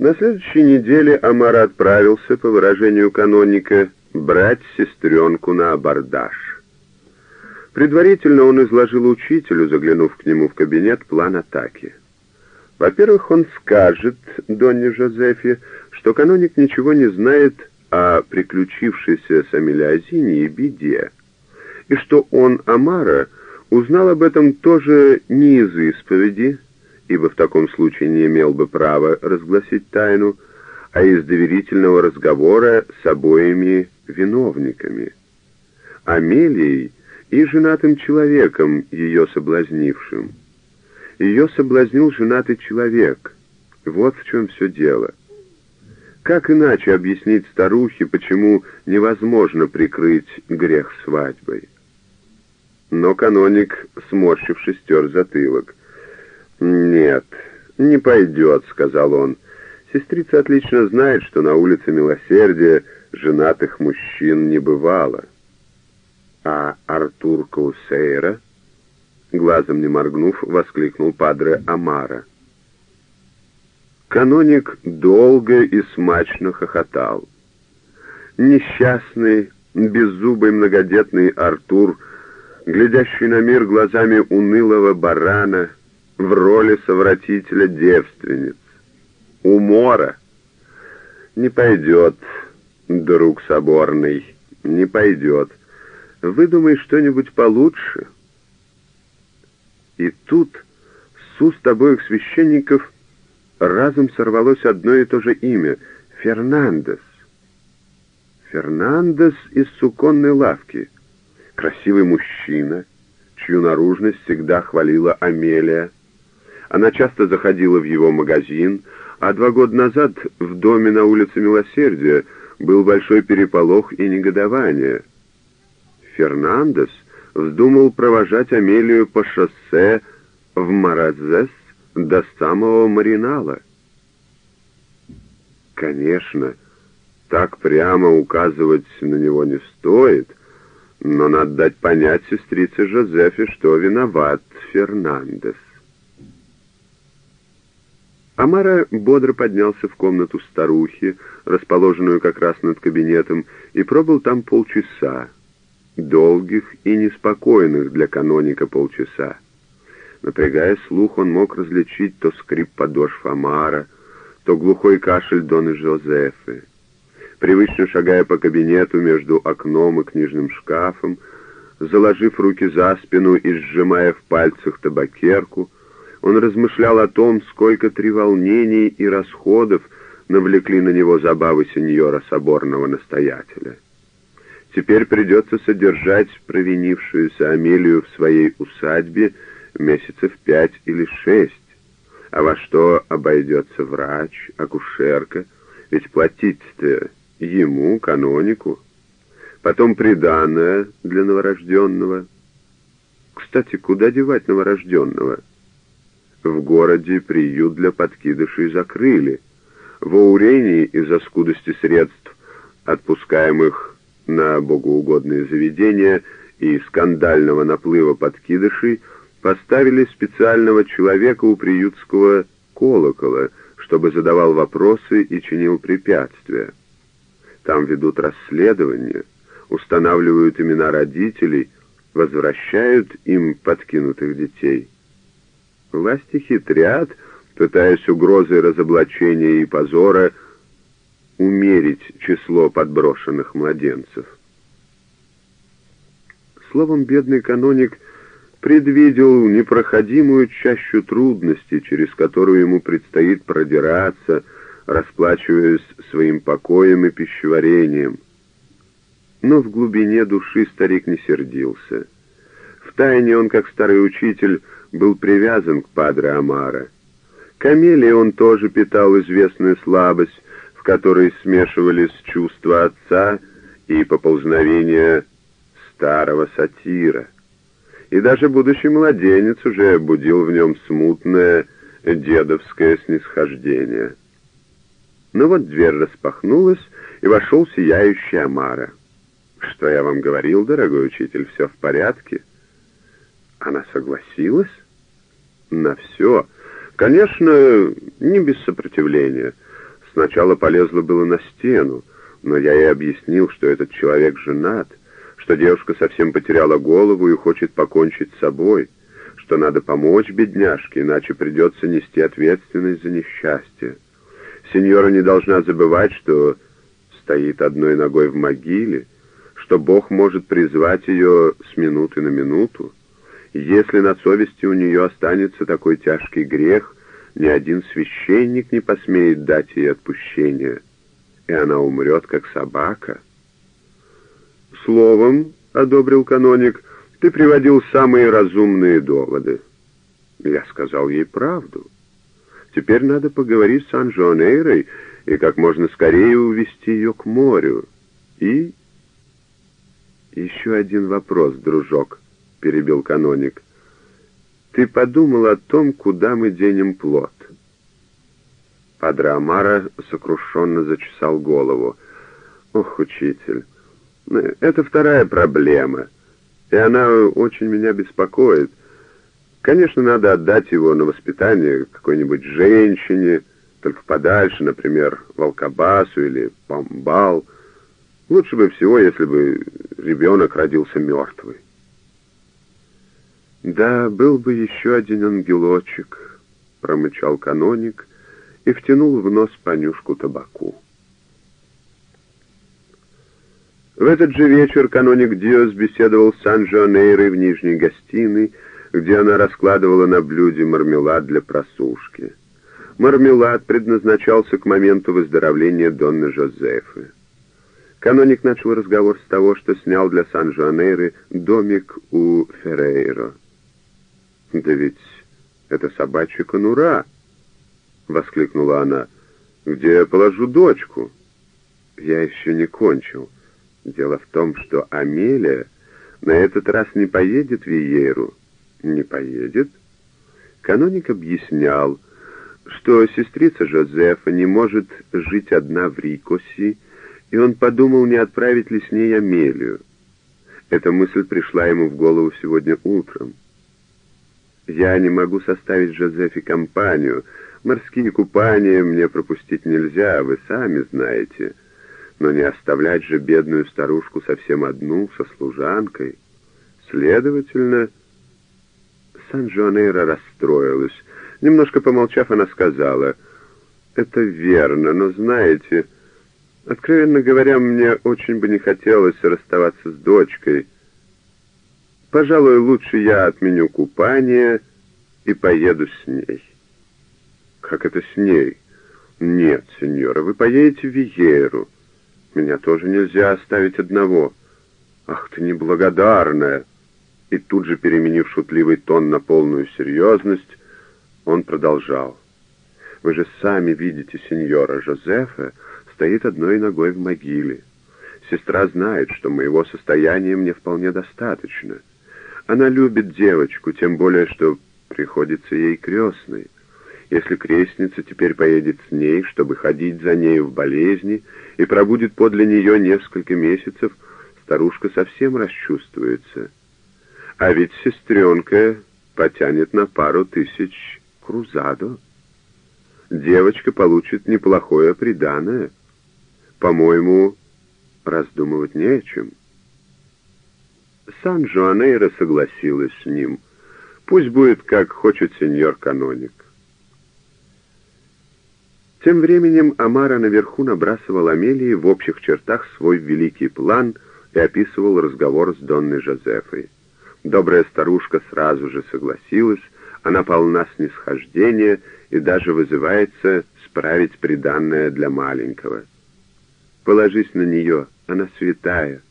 На следующей неделе Амар отправился, по выражению каноника, брать сестренку на абордаж. Предварительно он изложил учителю, заглянув к нему в кабинет, план атаки. Во-первых, он скажет Донне Жозефе, что каноник ничего не знает о приключившейся с Амелиазини и беде, и что он, Амара, узнал об этом тоже не из исповеди, ибо в таком случае не имел бы права разгласить тайну, а из доверительного разговора с обоими виновниками, Амелией и женатым человеком, ее соблазнившим. Ее соблазнил женатый человек. Вот в чем все дело. Как иначе объяснить старухе, почему невозможно прикрыть грех свадьбой? Но каноник, сморщившись, стер затылок. «Нет, не пойдет», — сказал он. «Сестрица отлично знает, что на улице Милосердия женатых мужчин не бывало». «А Артур Каусейра?» Глазом не моргнув, воскликнул падре Амара. Каноник долго и смачно хохотал. Несчастный, беззубый многодетный Артур, глядящий на мир глазами унылого барана, в роли совратителя девственниц. Умора. Не пойдет, друг соборный, не пойдет. Выдумай что-нибудь получше. И тут с уст обоих священников разом сорвалось одно и то же имя — Фернандес. Фернандес из суконной лавки. Красивый мужчина, чью наружность всегда хвалила Амелия, она часто заходила в его магазин, а два года назад в доме на улице Милосердия был большой переполох и негодование. Фернандес вздумал провожать Амелию по шоссе в Маразес до самого Маринала. Конечно, так прямо указывать на него не стоит, но надо дать понять сестрице Жозефе, что виноват Фернандес. Амара бодро поднялся в комнату старухи, расположенную как раз над кабинетом, и пробыл там полчаса. Долгих и неспокойных для каноника полчаса. Напрягая слух, он мог различить то скрип подошв Амара, то глухой кашель Доны Жозефы. Привычно шагая по кабинету между окном и книжным шкафом, заложив руки за спину и сжимая в пальцах табакерку, он размышлял о том, сколько треволнений и расходов навлекли на него забавы сеньора соборного настоятеля. Теперь придется содержать провинившуюся Амелию в своей усадьбе месяцев пять или шесть. А во что обойдется врач, акушерка? Ведь платить-то ему, канонику. Потом приданное для новорожденного. Кстати, куда девать новорожденного? — в городе приют для подкидышей закрыли. В Аурении из-за скудости средств, отпускаемых на богоугодные заведения и скандального наплыва подкидышей, поставили специального человека у приютского колокола, чтобы задавал вопросы и чинил препятствия. Там ведут расследования, устанавливают имена родителей, возвращают им подкинутых детей. Власти хитрят, пытаясь угрозой разоблачения и позора умерить число подброшенных младенцев. Словом, бедный каноник предвидел непроходимую чащу трудностей, через которую ему предстоит продираться, расплачиваясь своим покоем и пищеварением. Но в глубине души старик не сердился. Втайне он, как старый учитель, был привязан к Падре Амара. К он тоже питал известную слабость, в которой смешивались чувства отца и поползновения старого сатира. И даже будущий младенец уже будил в нем смутное дедовское снисхождение. Но вот дверь распахнулась, и вошел сияющий Амара. «Что я вам говорил, дорогой учитель, все в порядке?» Она согласилась? На все. Конечно, не без сопротивления. Сначала полезла было на стену, но я ей объяснил, что этот человек женат, что девушка совсем потеряла голову и хочет покончить с собой, что надо помочь бедняжке, иначе придется нести ответственность за несчастье. Сеньора не должна забывать, что стоит одной ногой в могиле, что Бог может призвать ее с минуты на минуту. Если на совести у нее останется такой тяжкий грех, ни один священник не посмеет дать ей отпущение, и она умрет, как собака. Словом, — одобрил каноник, — ты приводил самые разумные доводы. Я сказал ей правду. Теперь надо поговорить с Анжуанейрой и как можно скорее увести ее к морю. И... «Еще один вопрос, дружок», — перебил каноник. «Ты подумал о том, куда мы денем плод?» Падре Амара сокрушенно зачесал голову. «Ох, учитель, это вторая проблема, и она очень меня беспокоит. Конечно, надо отдать его на воспитание какой-нибудь женщине, только подальше, например, Волкобасу или Памбал. Лучше бы всего, если бы ребенок родился мертвый. «Да, был бы еще один ангелочек», — промычал каноник и втянул в нос понюшку табаку. В этот же вечер каноник Диос беседовал с Сан-Жуанейрой в нижней гостиной, где она раскладывала на блюде мармелад для просушки. Мармелад предназначался к моменту выздоровления Донны Жозефы. Каноник начал разговор с того, что снял для Сан-Жуанейры домик у Феррейро. «Да ведь это собачья конура!» — воскликнула она. «Где я положу дочку?» «Я еще не кончил. Дело в том, что Амелия на этот раз не поедет в Виеру». «Не поедет?» Каноник объяснял, что сестрица Жозефа не может жить одна в Рикоси, и он подумал, не отправить ли с ней Амелию. Эта мысль пришла ему в голову сегодня утром. «Я не могу составить Жозефе компанию. Морские купания мне пропустить нельзя, вы сами знаете. Но не оставлять же бедную старушку совсем одну, со служанкой. Следовательно...» Сан-Жуанейра расстроилась. Немножко помолчав, она сказала, «Это верно, но знаете...» Откровенно говоря, мне очень бы не хотелось расставаться с дочкой. Пожалуй, лучше я отменю купание и поеду с ней. Как это с ней? Нет, сеньора, вы поедете в Виеру. Меня тоже нельзя оставить одного. Ах ты неблагодарная! И тут же, переменив шутливый тон на полную серьезность, он продолжал. Вы же сами видите сеньора Жозефа, стоит одной ногой в могиле. Сестра знает, что моего состояния мне вполне достаточно. Она любит девочку, тем более, что приходится ей крестной. Если крестница теперь поедет с ней, чтобы ходить за нею в болезни, и пробудет подле нее несколько месяцев, старушка совсем расчувствуется. А ведь сестренка потянет на пару тысяч крузадо. Девочка получит неплохое приданое — по-моему, раздумывать не о чем. Сан-Жуанейро согласилась с ним. Пусть будет, как хочет сеньор-каноник. Тем временем Амара наверху набрасывал Амелии в общих чертах свой великий план и описывал разговор с Донной Жозефой. Добрая старушка сразу же согласилась, она полна снисхождения и даже вызывается справить приданное для маленького. Положись на нее, она святая.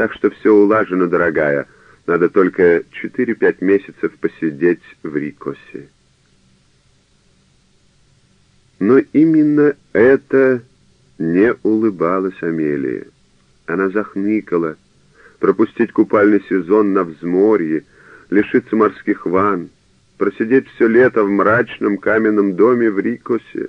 Так что все улажено, дорогая. Надо только четыре-пять месяцев посидеть в Рикосе. Но именно это не улыбалась Амелия. Она захныкала. Пропустить купальный сезон на взморье, лишиться морских ванн, просидеть все лето в мрачном каменном доме в Рикосе.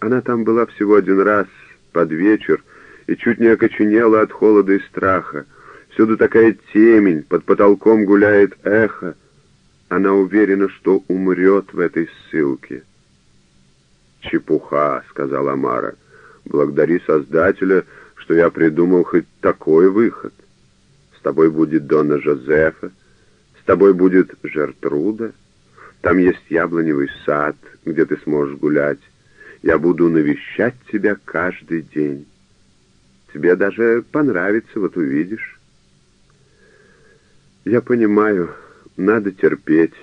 Она там была всего один раз — под вечер и чуть не окоченела от холода и страха. Всюду такая темень, под потолком гуляет эхо. Она уверена, что умрет в этой ссылке. «Чепуха», — сказала Амара. «Благодари Создателя, что я придумал хоть такой выход. С тобой будет Дона Жозефа, с тобой будет Жертруда, там есть яблоневый сад, где ты сможешь гулять. Я буду навещать тебя каждый день. Тебе даже понравится, вот увидишь». «Я понимаю, надо терпеть»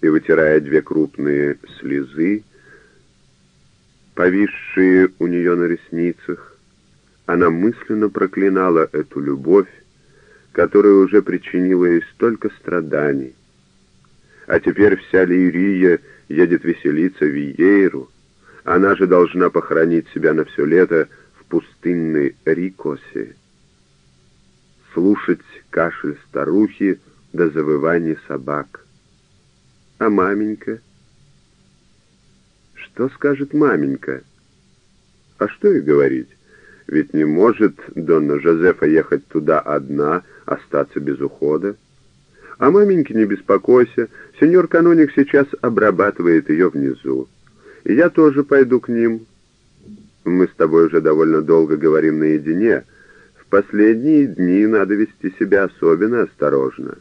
и, вытирая две крупные слезы, повисшие у нее на ресницах, она мысленно проклинала эту любовь, которая уже причинила ей столько страданий. А теперь вся Лирия едет веселиться в Иейру, она же должна похоронить себя на все лето пустынной Рикосе, слушать кашель старухи до завывания собак. А маменька — что скажет маменька? А что и говорить? Ведь не может Донна Жозефа ехать туда одна, остаться без ухода. А маменьке не беспокойся, сеньор Каноник сейчас обрабатывает ее внизу. И я тоже пойду к ним. Мы с тобой уже довольно долго говорим наедине. В последние дни надо вести себя особенно осторожно.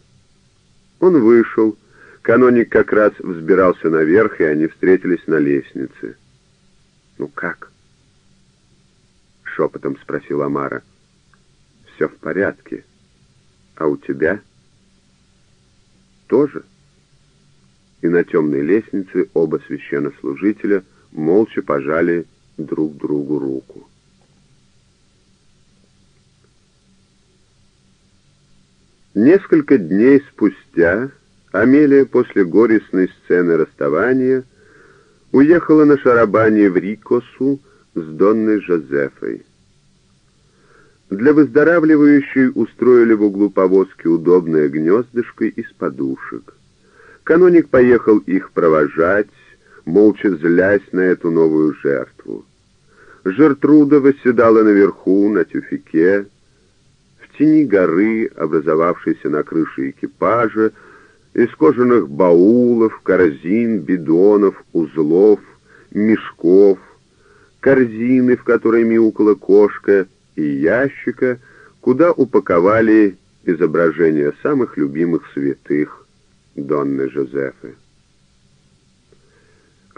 Он вышел, Каноник как раз взбирался наверх, и они встретились на лестнице. «Ну как?» — шепотом спросила Амара. «Все в порядке. А у тебя?» «Тоже?» И на темной лестнице оба священнослужителя молча пожали друг другу руку. Несколько дней спустя Амелия после горестной сцены расставания уехала на шарабане в Рикосу с Донной Жозефой. Для выздоравливающей устроили в углу повозки удобное гнездышко из подушек. Каноник поехал их провожать, молча злясь на эту новую жертву. Жертруда восседала наверху, на тюфике, в тени горы, образовавшейся на крыше экипажа, из кожаных баулов, корзин, бидонов, узлов, мешков, корзины, в которой мяукала кошка, и ящика, куда упаковали изображения самых любимых святых Донны Жозефы.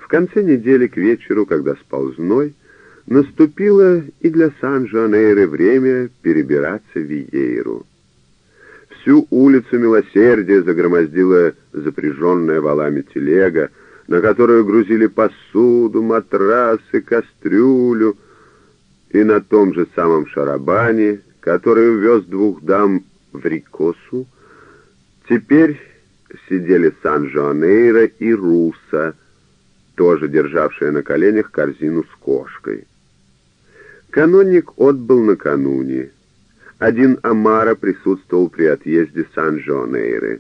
Конце недели к вечеру, когда спал зной, наступило и для Сан-Жанейры время перебираться в Виейру. Всю улицу Милосердия загромоздила запряженная валами телега, на которую грузили посуду, матрасы, кастрюлю, и на том же самом шарабане, который увез двух дам в Рикосу, теперь сидели Сан-Жоанейро и Руса, тоже державшая на коленях корзину с кошкой. Канонник отбыл накануне. Один Амара присутствовал при отъезде Сан-Жонейры.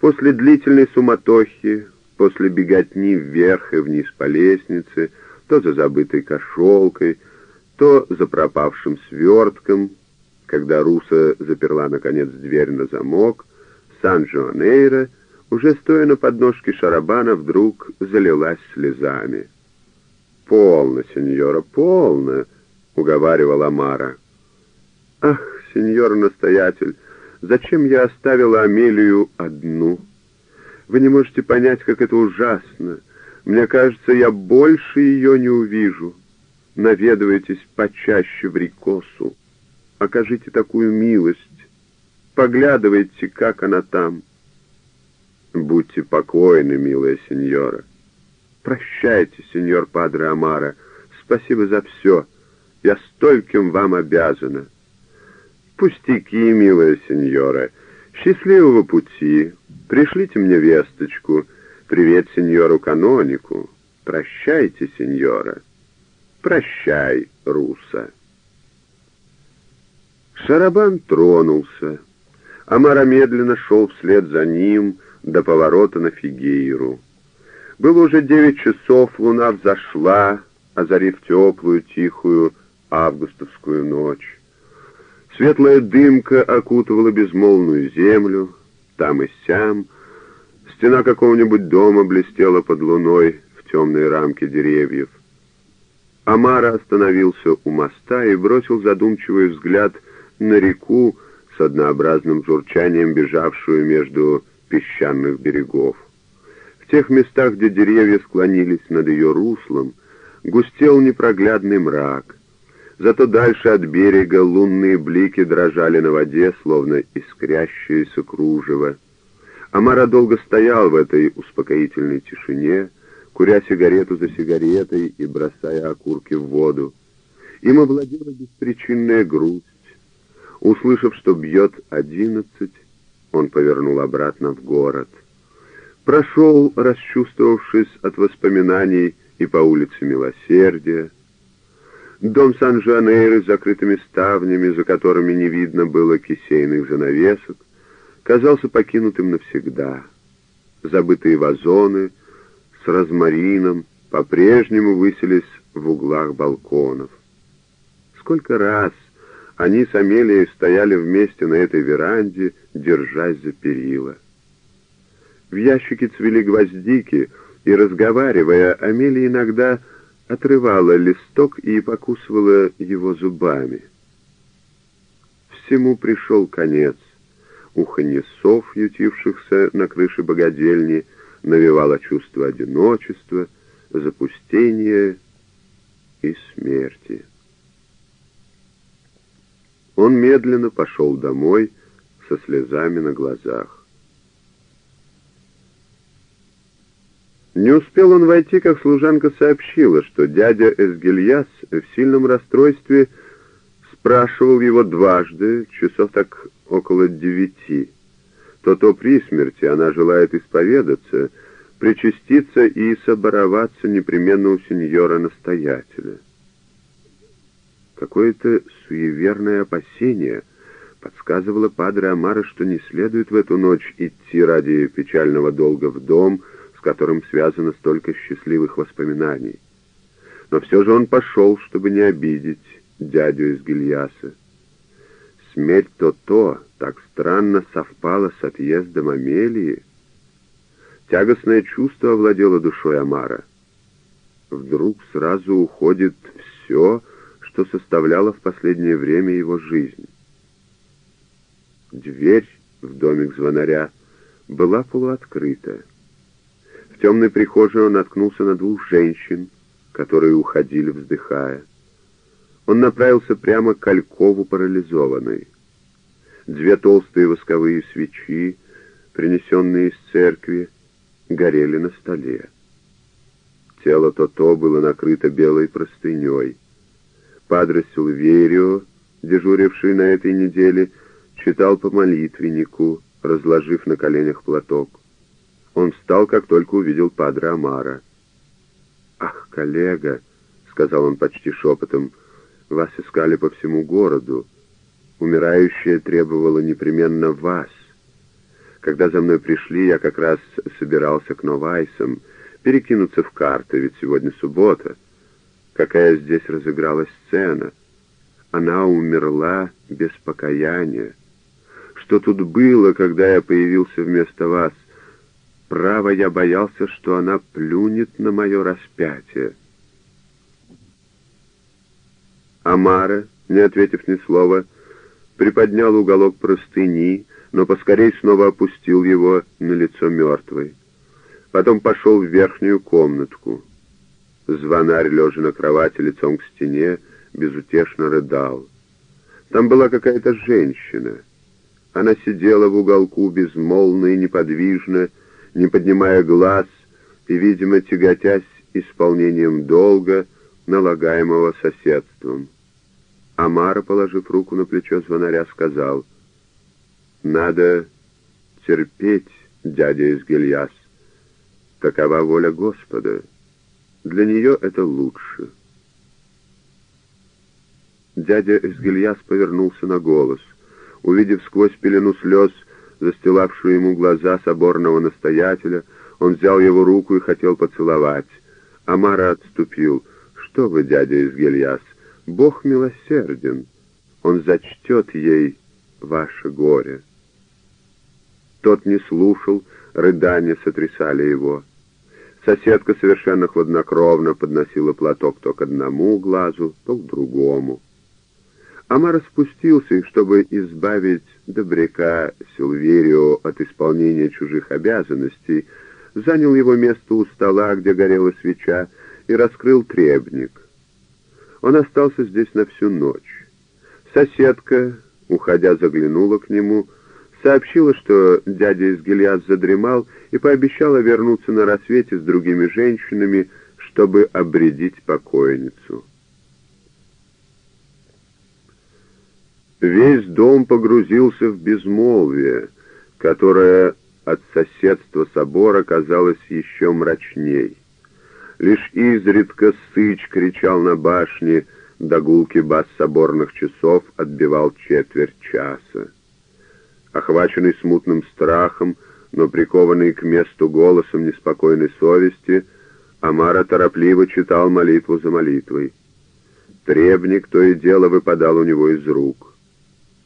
После длительной суматохи, после беготни вверх и вниз по лестнице, то за забытой кошелкой, то за пропавшим свертком, когда Руса заперла, наконец, дверь на замок, Сан-Жонейра, уже стоя на подножке шарабана, вдруг залилась слезами. «Полно, сеньора, полно!» — уговаривал Амара. «Ах, сеньор-настоятель, зачем я оставила Амелию одну? Вы не можете понять, как это ужасно. Мне кажется, я больше ее не увижу. Наведывайтесь почаще в Рикосу. Окажите такую милость. Поглядывайте, как она там. Будьте покойны, милая сеньора. Прощайте, сеньор Падре Амара. Спасибо за все. Я стольким вам обязана. «Пустяки, милая сеньора. Счастливого пути. Пришлите мне весточку. Привет сеньору-канонику. Прощайте, сеньора. Прощай, Руса». Шарабан тронулся. Амара медленно шел вслед за ним до поворота на Фигейру. Было уже девять часов, луна взошла, озарив теплую, тихую августовскую ночь. Светлая дымка окутывала безмолвную землю, там и сям. Стена какого-нибудь дома блестела под луной в темные рамки деревьев. Амара остановился у моста и бросил задумчивый взгляд на реку с однообразным журчанием, бежавшую между песчаных берегов. В тех местах, где деревья склонились над ее руслом, густел непроглядный мрак. Зато дальше от берега лунные блики дрожали на воде, словно искрящееся кружево. Амара долго стоял в этой успокоительной тишине, куря сигарету за сигаретой и бросая окурки в воду. Им овладела беспричинная грусть. Услышав, что бьет одиннадцать, он повернул обратно в город. Прошел, расчувствовавшись от воспоминаний, и по улице Милосердия. Дом Сан-Жуанейры с закрытыми ставнями, за которыми не видно было кисейных занавесок, казался покинутым навсегда. Забытые вазоны с розмарином по-прежнему высились в углах балконов. Сколько раз они с Амелией стояли вместе на этой веранде, держась за перила. В ящике цвели гвоздики, и, разговаривая, Амелия иногда отрывала листок и покусывала его зубами. Всему пришел конец. Уханье сов, ютившихся на крыше богадельни, навевало чувство одиночества, запустения и смерти. Он медленно пошел домой со слезами на глазах. Не успел он войти, как служанка сообщила, что дядя Эсгильяс в сильном расстройстве спрашивал его дважды, часов так около девяти. То-то при смерти она желает исповедаться, причаститься и собороваться непременно у сеньора-настоятеля. Какое-то суеверное опасение подсказывало Падре Амара, что не следует в эту ночь идти ради печального долга в дом, с которым связано столько счастливых воспоминаний. Но все же он пошел, чтобы не обидеть дядю из Гильяса. Смерть То-То так странно совпала с отъездом Амелии. Тягостное чувство овладело душой Амара. Вдруг сразу уходит все, что составляло в последнее время его жизнь. Дверь в домик звонаря была полуоткрыта. В темной прихожей он наткнулся на двух женщин, которые уходили, вздыхая. Он направился прямо к Алькову парализованной. Две толстые восковые свечи, принесенные из церкви, горели на столе. Тело То-То было накрыто белой простыней. Падре Силверио, дежуривший на этой неделе, читал по молитвеннику, разложив на коленях платок. Он встал, как только увидел Падре Амара. «Ах, коллега!» — сказал он почти шепотом. «Вас искали по всему городу. Умирающая требовала непременно вас. Когда за мной пришли, я как раз собирался к Новайсам перекинуться в карты, ведь сегодня суббота» какая здесь разыгралась сцена. Она умерла без покаяния. Что тут было, когда я появился вместо вас? Право, я боялся, что она плюнет на мое распятие. Амара, не ответив ни слова, приподнял уголок простыни, но поскорей снова опустил его на лицо мертвой. Потом пошел в верхнюю комнатку. Звонарь, лежа на кровати лицом к стене, безутешно рыдал. Там была какая-то женщина. Она сидела в уголку безмолвно и неподвижно, не поднимая глаз и, видимо, тяготясь исполнением долга, налагаемого соседством. Амара, положив руку на плечо звонаря, сказал, «Надо терпеть, дядя из Гильяс. Такова воля Господа». Для нее это лучше. Дядя Эсгильяс повернулся на голос. Увидев сквозь пелену слез, застилавшую ему глаза соборного настоятеля, он взял его руку и хотел поцеловать. Амара отступил. «Что вы, дядя Изгильяс, Бог милосерден. Он зачтет ей ваше горе». Тот не слушал, рыдания сотрясали его. Соседка совершенно хладнокровно подносила платок то к одному глазу, то к другому. Амар спустился, и чтобы избавить добряка Силверио от исполнения чужих обязанностей, занял его место у стола, где горела свеча, и раскрыл требник. Он остался здесь на всю ночь. Соседка, уходя, заглянула к нему, сообщила, что дядя из Гильяс задремал и пообещала вернуться на рассвете с другими женщинами, чтобы обредить покойницу. Весь дом погрузился в безмолвие, которое от соседства собора казалось еще мрачней. Лишь изредка сыч кричал на башне, до гулки бас соборных часов отбивал четверть часа. Охваченный смутным страхом, но прикованный к месту голосом неспокойной совести, Амара торопливо читал молитву за молитвой. Требник то и дело выпадал у него из рук.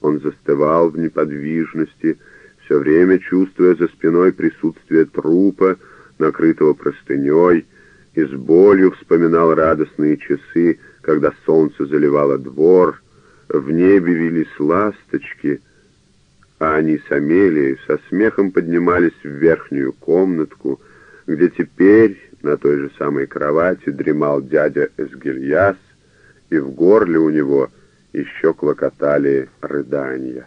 Он застывал в неподвижности, все время чувствуя за спиной присутствие трупа, накрытого простыней, и с болью вспоминал радостные часы, когда солнце заливало двор, в небе вились ласточки, а они с Амелией со смехом поднимались в верхнюю комнатку, где теперь на той же самой кровати дремал дядя Эсгильяс, и в горле у него — еще клокотали рыдания.